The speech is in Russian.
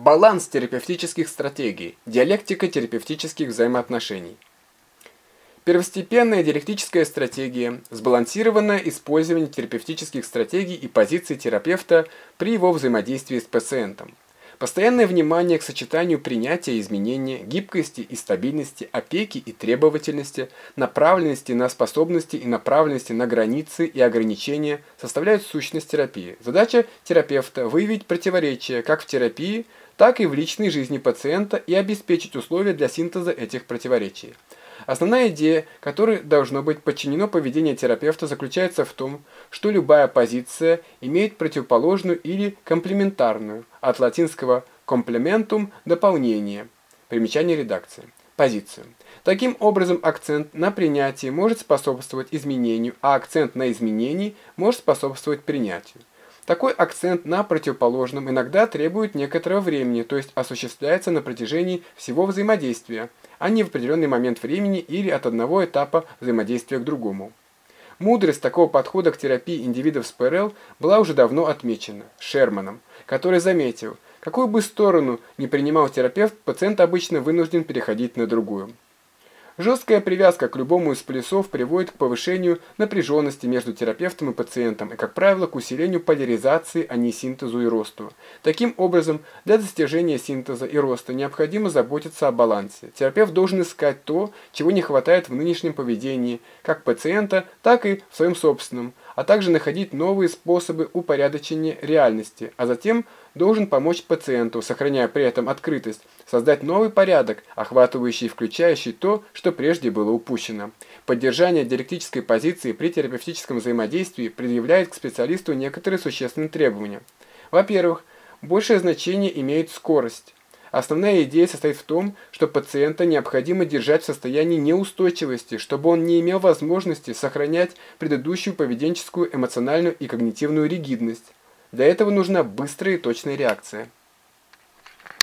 Баланс терапевтических стратегий. Диалектика терапевтических взаимоотношений. Первостепенная диалектическая стратегия – сбалансированное использование терапевтических стратегий и позиций терапевта при его взаимодействии с пациентом. Постоянное внимание к сочетанию принятия изменения, гибкости и стабильности, опеки и требовательности, направленности на способности и направленности на границы и ограничения составляют сущность терапии. Задача терапевта – выявить противоречия как в терапии, так и в личной жизни пациента и обеспечить условия для синтеза этих противоречий. Основная идея, которой должно быть подчинено поведение терапевта, заключается в том, что любая позиция имеет противоположную или комплементарную, от латинского «complementum» – дополнение. Примечание редакции. Позицию. Таким образом, акцент на принятии может способствовать изменению, а акцент на изменении может способствовать принятию. Такой акцент на противоположном иногда требует некоторого времени, то есть осуществляется на протяжении всего взаимодействия, а не в определенный момент времени или от одного этапа взаимодействия к другому. Мудрость такого подхода к терапии индивидов с ПРЛ была уже давно отмечена Шерманом, который заметил, какую бы сторону ни принимал терапевт, пациент обычно вынужден переходить на другую. Жесткая привязка к любому из полюсов приводит к повышению напряженности между терапевтом и пациентом и, как правило, к усилению поляризации, а не синтезу и росту. Таким образом, для достижения синтеза и роста необходимо заботиться о балансе. Терапевт должен искать то, чего не хватает в нынешнем поведении, как пациента, так и в своем собственном, а также находить новые способы упорядочения реальности, а затем должен помочь пациенту, сохраняя при этом открытость, создать новый порядок, охватывающий и включающий то, что прежде было упущено. Поддержание диалектической позиции при терапевтическом взаимодействии предъявляет к специалисту некоторые существенные требования. Во-первых, большее значение имеет скорость. Основная идея состоит в том, что пациента необходимо держать в состоянии неустойчивости, чтобы он не имел возможности сохранять предыдущую поведенческую, эмоциональную и когнитивную ригидность. Для этого нужна быстрая и точная реакция.